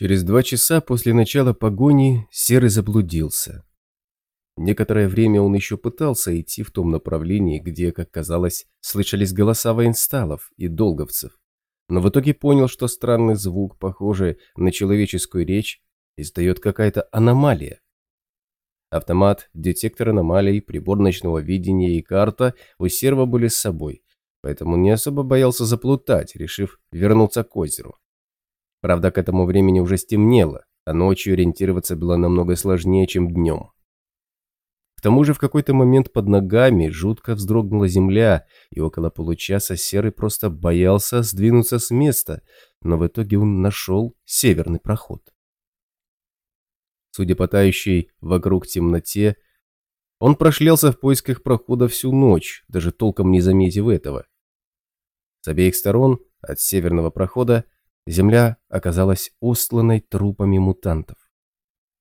Через два часа после начала погони Серый заблудился. Некоторое время он еще пытался идти в том направлении, где, как казалось, слышались голоса воинсталов и долговцев, но в итоге понял, что странный звук, похожий на человеческую речь, издает какая-то аномалия. Автомат, детектор аномалий, прибор ночного видения и карта у Серва были с собой, поэтому не особо боялся заплутать, решив вернуться к озеру. Правда, к этому времени уже стемнело, а ночью ориентироваться было намного сложнее, чем днем. К тому же в какой-то момент под ногами жутко вздрогнула земля, и около получаса Серый просто боялся сдвинуться с места, но в итоге он нашел северный проход. Судя по тающей вокруг темноте, он прошлялся в поисках прохода всю ночь, даже толком не заметив этого. С обеих сторон от северного прохода Земля оказалась устланной трупами мутантов.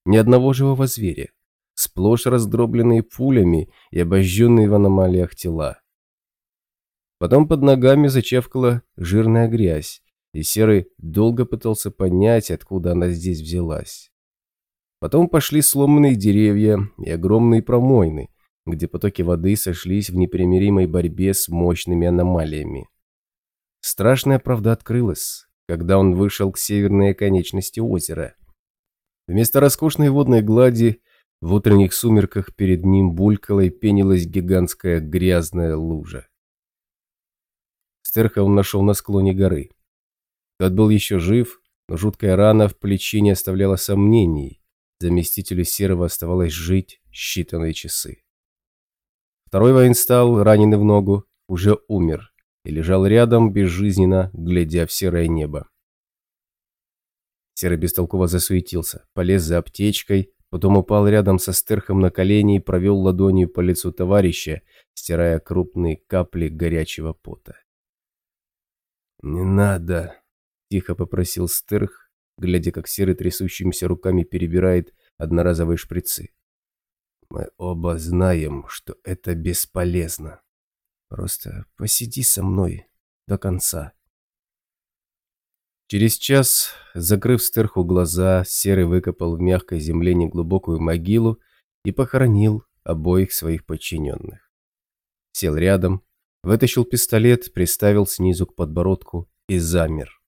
Ни одного живого зверя, сплошь раздробленные пулями и обожженные в аномалиях тела. Потом под ногами зачавкала жирная грязь, и Серый долго пытался понять, откуда она здесь взялась. Потом пошли сломанные деревья и огромные промойны, где потоки воды сошлись в непримиримой борьбе с мощными аномалиями. Страшная правда открылась когда он вышел к северной оконечности озера. Вместо роскошной водной глади в утренних сумерках перед ним булькала и пенилась гигантская грязная лужа. Стерха он нашел на склоне горы. Тот был еще жив, но жуткая рана в плече не оставляла сомнений. Заместителю Серого оставалось жить считанные часы. Второй воинстал, раненый в ногу, уже умер и лежал рядом, безжизненно, глядя в серое небо. Серый бестолково засуетился, полез за аптечкой, потом упал рядом со стерхом на колени и провел ладонью по лицу товарища, стирая крупные капли горячего пота. «Не надо!» – тихо попросил стерх, глядя, как Серый трясущимися руками перебирает одноразовые шприцы. «Мы оба знаем, что это бесполезно». Просто посиди со мной до конца. Через час, закрыв стерху глаза, Серый выкопал в мягкой земле неглубокую могилу и похоронил обоих своих подчиненных. Сел рядом, вытащил пистолет, приставил снизу к подбородку и замер.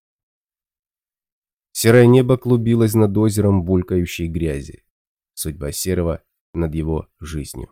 Серое небо клубилось над озером булькающей грязи. Судьба Серого над его жизнью.